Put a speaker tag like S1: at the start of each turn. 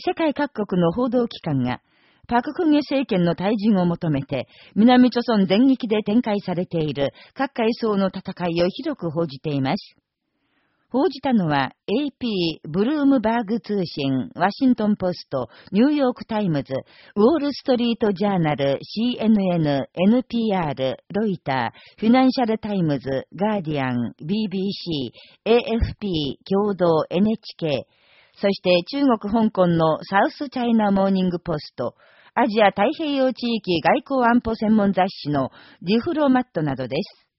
S1: 世界各国の報道機関が、パククネ政権の退陣を求めて、南朝鮮全域で展開されている各階層の戦いを広く報じています。報じたのは AP、ブルームバーグ通信、ワシントンポスト、ニューヨークタイムズ、ウォールストリートジャーナル、CNN、NPR、ロイター、フィナンシャルタイムズ、ガーディアン、BBC、AFP、共同、NHK、そして中国香港のサウスチャイナモーニングポスト、アジア太平洋地域外交安保専門雑誌のディフロマットなどです。